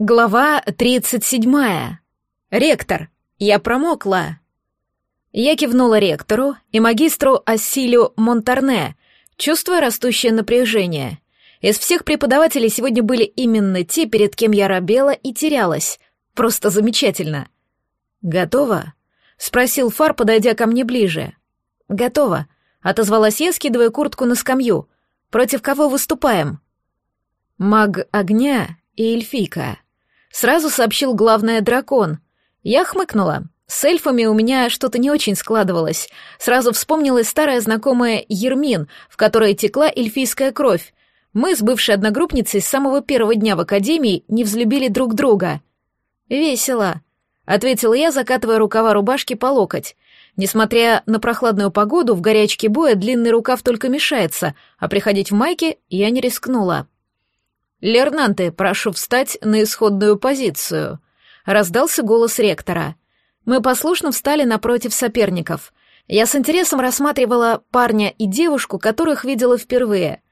Глава 37. Ректор, я промокла. Я кивнула ректору и магистру Ассилю Монтарне, чувствуя растущее напряжение. Из всех преподавателей сегодня были именно те, перед кем я робела и терялась. Просто замечательно. «Готово?» — спросил Фар, подойдя ко мне ближе. «Готово», — отозвалась я, скидывая куртку на скамью. «Против кого выступаем?» «Маг огня и эльфийка», Сразу сообщил главное дракон. Я хмыкнула. С эльфами у меня что-то не очень складывалось. Сразу вспомнилась старая знакомая Ермин, в которой текла эльфийская кровь. Мы с бывшей одногруппницей с самого первого дня в академии не взлюбили друг друга. «Весело», — ответила я, закатывая рукава рубашки по локоть. Несмотря на прохладную погоду, в горячке боя длинный рукав только мешается, а приходить в майке я не рискнула. «Лернанте, прошу встать на исходную позицию», — раздался голос ректора. Мы послушно встали напротив соперников. Я с интересом рассматривала парня и девушку, которых видела впервые.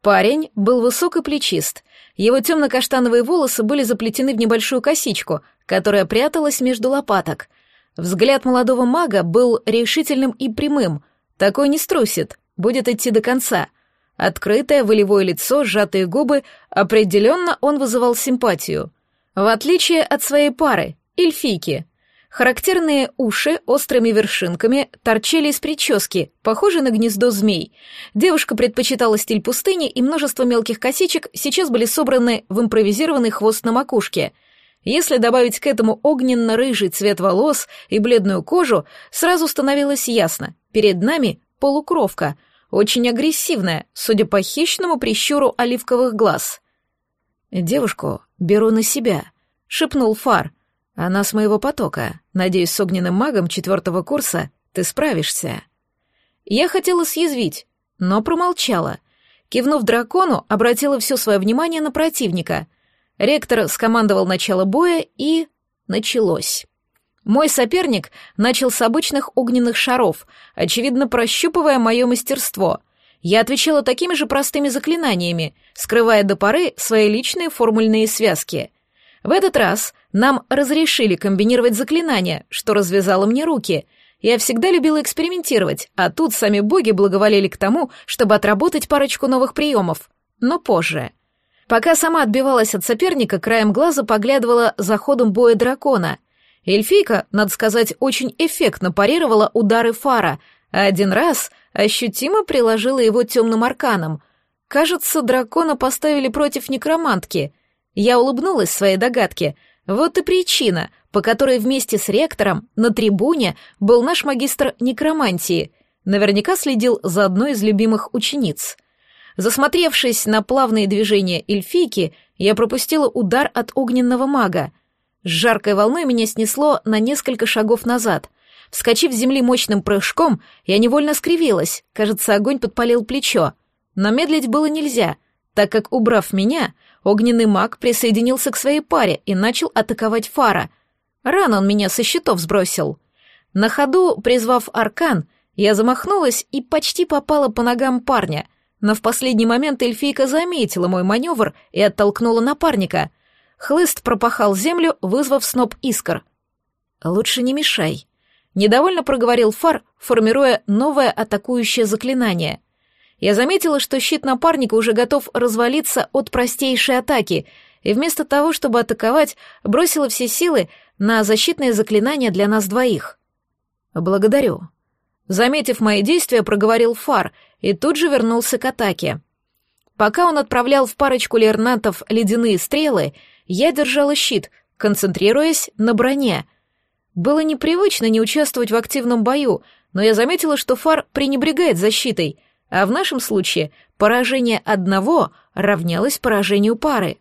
Парень был высок и плечист. Его темно-каштановые волосы были заплетены в небольшую косичку, которая пряталась между лопаток. Взгляд молодого мага был решительным и прямым. Такой не струсит, будет идти до конца — Открытое волевое лицо, сжатые губы, определенно он вызывал симпатию. В отличие от своей пары, эльфийки. Характерные уши острыми вершинками торчали из прически, похожей на гнездо змей. Девушка предпочитала стиль пустыни, и множество мелких косичек сейчас были собраны в импровизированный хвост на макушке. Если добавить к этому огненно-рыжий цвет волос и бледную кожу, сразу становилось ясно — перед нами полукровка — очень агрессивная, судя по хищному прищуру оливковых глаз. «Девушку беру на себя», — шепнул Фар. «Она с моего потока. Надеюсь, с огненным магом четвертого курса ты справишься». Я хотела съязвить, но промолчала. Кивнув дракону, обратила все свое внимание на противника. Ректор скомандовал начало боя, и... началось. Мой соперник начал с обычных огненных шаров, очевидно прощупывая мое мастерство. Я отвечала такими же простыми заклинаниями, скрывая до поры свои личные формульные связки. В этот раз нам разрешили комбинировать заклинания, что развязало мне руки. Я всегда любила экспериментировать, а тут сами боги благоволили к тому, чтобы отработать парочку новых приемов. Но позже. Пока сама отбивалась от соперника, краем глаза поглядывала за ходом боя дракона — Эльфийка, надо сказать, очень эффектно парировала удары фара, а один раз ощутимо приложила его темным арканом. Кажется, дракона поставили против некромантки. Я улыбнулась своей догадке. Вот и причина, по которой вместе с ректором на трибуне был наш магистр некромантии. Наверняка следил за одной из любимых учениц. Засмотревшись на плавные движения эльфийки, я пропустила удар от огненного мага — с жаркой волной меня снесло на несколько шагов назад. Вскочив с земли мощным прыжком, я невольно скривилась. Кажется, огонь подпалил плечо. Но медлить было нельзя, так как, убрав меня, огненный маг присоединился к своей паре и начал атаковать фара. Рано он меня со счетов сбросил. На ходу, призвав аркан, я замахнулась и почти попала по ногам парня, но в последний момент эльфийка заметила мой маневр и оттолкнула напарника — Хлыст пропахал землю, вызвав сноп искр. «Лучше не мешай», — недовольно проговорил Фар, формируя новое атакующее заклинание. Я заметила, что щит напарника уже готов развалиться от простейшей атаки, и вместо того, чтобы атаковать, бросила все силы на защитное заклинание для нас двоих. «Благодарю». Заметив мои действия, проговорил Фар и тут же вернулся к атаке. Пока он отправлял в парочку лернантов ледяные стрелы, я держала щит, концентрируясь на броне. Было непривычно не участвовать в активном бою, но я заметила, что Фар пренебрегает защитой, а в нашем случае поражение одного равнялось поражению пары.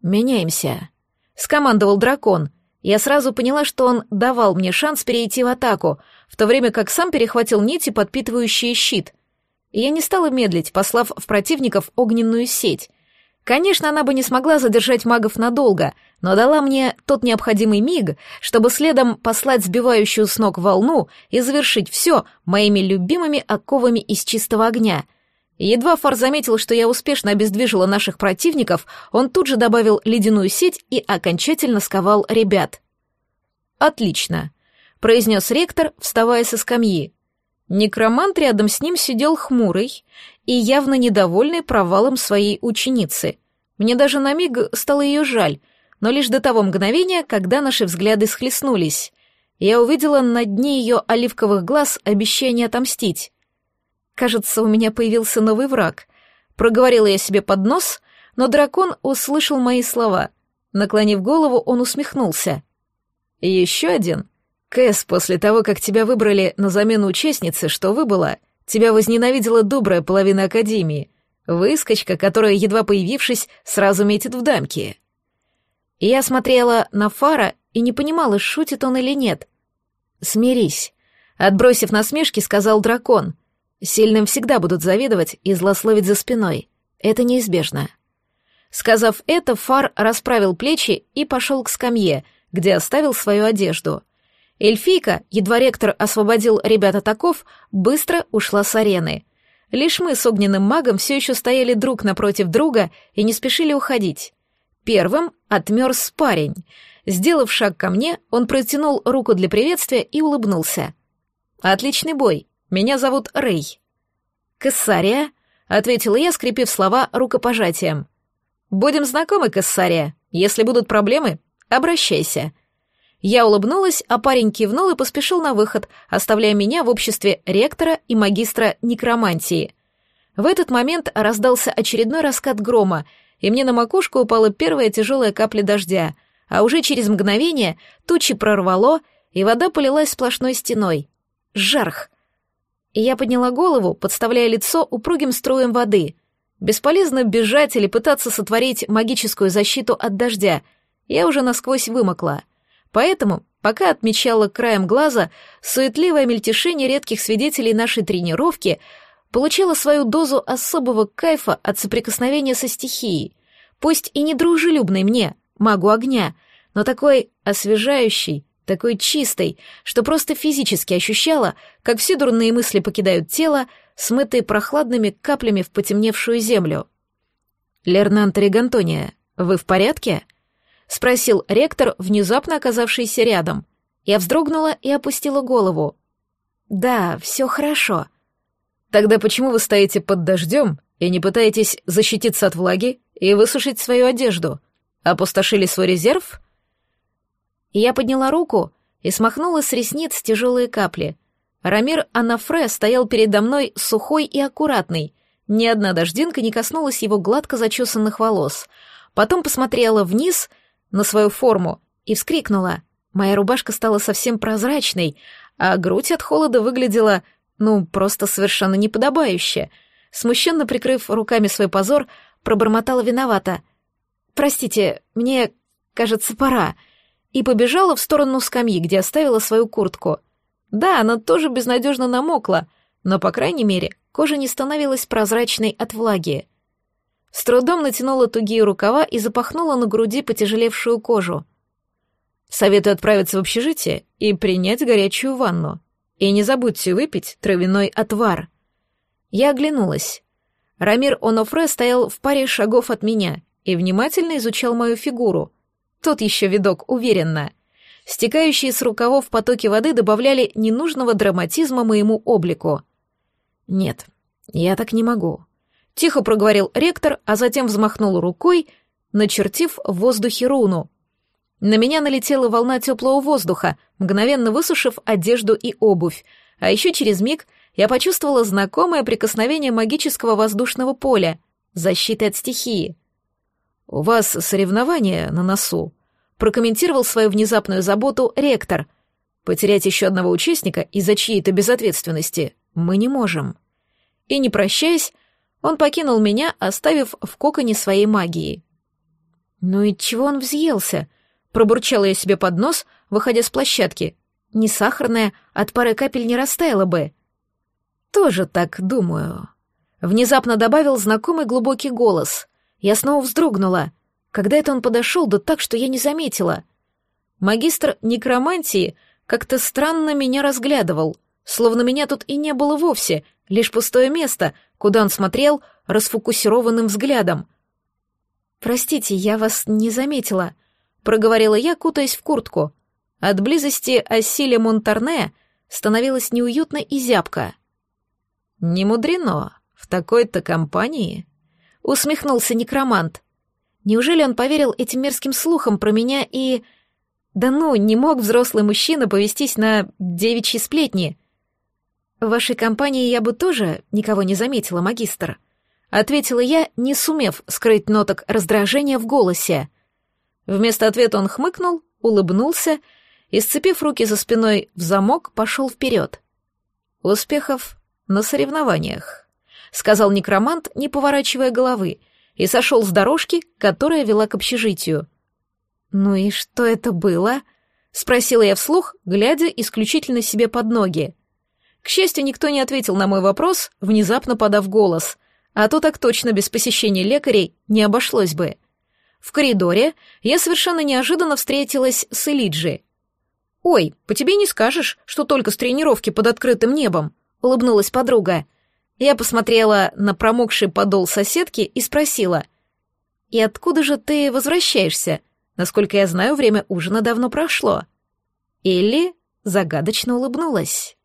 «Меняемся», — скомандовал дракон. Я сразу поняла, что он давал мне шанс перейти в атаку, в то время как сам перехватил нити, подпитывающие щит. Я не стала медлить, послав в противников огненную сеть — Конечно, она бы не смогла задержать магов надолго, но дала мне тот необходимый миг, чтобы следом послать сбивающую с ног волну и завершить все моими любимыми оковами из чистого огня. Едва Фар заметил, что я успешно обездвижила наших противников, он тут же добавил ледяную сеть и окончательно сковал ребят. «Отлично», — произнес ректор, вставая со скамьи. Некромант рядом с ним сидел хмурый и явно недовольный провалом своей ученицы. Мне даже на миг стало ее жаль, но лишь до того мгновения, когда наши взгляды схлестнулись. Я увидела на дне ее оливковых глаз обещание отомстить. Кажется, у меня появился новый враг. Проговорила я себе под нос, но дракон услышал мои слова. Наклонив голову, он усмехнулся. «Еще один?» Кэс, после того, как тебя выбрали на замену участницы, что выбыла, тебя возненавидела добрая половина Академии. Выскочка, которая, едва появившись, сразу метит в дамки. Я смотрела на Фара и не понимала, шутит он или нет. «Смирись», — отбросив насмешки, сказал дракон. «Сильным всегда будут завидовать и злословить за спиной. Это неизбежно». Сказав это, Фар расправил плечи и пошел к скамье, где оставил свою одежду — Эльфийка, едва ректор освободил ребят от оков, быстро ушла с арены. Лишь мы с огненным магом все еще стояли друг напротив друга и не спешили уходить. Первым отмерз парень. Сделав шаг ко мне, он протянул руку для приветствия и улыбнулся. «Отличный бой. Меня зовут Рэй». «Кассария», — ответила я, скрепив слова рукопожатием. «Будем знакомы, Кассария. Если будут проблемы, обращайся», я улыбнулась, а парень кивнул и поспешил на выход, оставляя меня в обществе ректора и магистра некромантии. В этот момент раздался очередной раскат грома, и мне на макушку упала первая тяжелая капля дождя, а уже через мгновение тучи прорвало, и вода полилась сплошной стеной. Жарх! И я подняла голову, подставляя лицо упругим струем воды. Бесполезно бежать или пытаться сотворить магическую защиту от дождя. Я уже насквозь вымокла — Поэтому, пока отмечала краем глаза суетливое мельтешение редких свидетелей нашей тренировки, получила свою дозу особого кайфа от соприкосновения со стихией, пусть и не дружелюбной мне, магу огня, но такой освежающей, такой чистой, что просто физически ощущала, как все дурные мысли покидают тело, смытые прохладными каплями в потемневшую землю. «Лернант Регантония, вы в порядке?» — спросил ректор, внезапно оказавшийся рядом. Я вздрогнула и опустила голову. «Да, все хорошо». «Тогда почему вы стоите под дождем и не пытаетесь защититься от влаги и высушить свою одежду? Опустошили свой резерв?» Я подняла руку и смахнула с ресниц тяжелые капли. Рамир Анафре стоял передо мной сухой и аккуратный. Ни одна дождинка не коснулась его гладко зачесанных волос. Потом посмотрела вниз — на свою форму и вскрикнула. Моя рубашка стала совсем прозрачной, а грудь от холода выглядела, ну, просто совершенно неподобающе. Смущенно прикрыв руками свой позор, пробормотала виновата. «Простите, мне, кажется, пора», и побежала в сторону скамьи, где оставила свою куртку. Да, она тоже безнадежно намокла, но, по крайней мере, кожа не становилась прозрачной от влаги. С трудом натянула тугие рукава и запахнула на груди потяжелевшую кожу. Советую отправиться в общежитие и принять горячую ванну. И не забудьте выпить травяной отвар. Я оглянулась. Рамир Онофре стоял в паре шагов от меня и внимательно изучал мою фигуру. Тот еще видок, уверенно. Стекающие с рукавов потоки воды добавляли ненужного драматизма моему облику. Нет, я так не могу. Тихо проговорил ректор, а затем взмахнул рукой, начертив в воздухе руну. На меня налетела волна теплого воздуха, мгновенно высушив одежду и обувь, а еще через миг я почувствовала знакомое прикосновение магического воздушного поля, защиты от стихии. «У вас соревнование на носу», — прокомментировал свою внезапную заботу ректор. «Потерять еще одного участника из-за чьей-то безответственности мы не можем». И, не прощаясь, он покинул меня, оставив в коконе своей магии. «Ну и чего он взъелся?» — пробурчала я себе под нос, выходя с площадки. «Не сахарная, от пары капель не растаяла бы». «Тоже так думаю», — внезапно добавил знакомый глубокий голос. Я снова вздрогнула. Когда это он подошел, да так, что я не заметила. Магистр некромантии как-то странно меня разглядывал. Словно меня тут и не было вовсе, лишь пустое место, куда он смотрел расфокусированным взглядом. «Простите, я вас не заметила», — проговорила я, кутаясь в куртку. От близости Ассиля Монтарне становилось неуютно и зябко. «Не мудрено, в такой-то компании», — усмехнулся некромант. «Неужели он поверил этим мерзким слухам про меня и...» «Да ну, не мог взрослый мужчина повестись на девичьи сплетни», «В вашей компании я бы тоже никого не заметила, магистр», — ответила я, не сумев скрыть ноток раздражения в голосе. Вместо ответа он хмыкнул, улыбнулся и, сцепив руки за спиной в замок, пошел вперед. «Успехов на соревнованиях», — сказал некромант, не поворачивая головы, и сошел с дорожки, которая вела к общежитию. «Ну и что это было?» — спросила я вслух, глядя исключительно себе под ноги. К счастью, никто не ответил на мой вопрос, внезапно подав голос, а то так точно без посещения лекарей не обошлось бы. В коридоре я совершенно неожиданно встретилась с Элиджи. «Ой, по тебе не скажешь, что только с тренировки под открытым небом», — улыбнулась подруга. Я посмотрела на промокший подол соседки и спросила. «И откуда же ты возвращаешься? Насколько я знаю, время ужина давно прошло». Элли загадочно улыбнулась.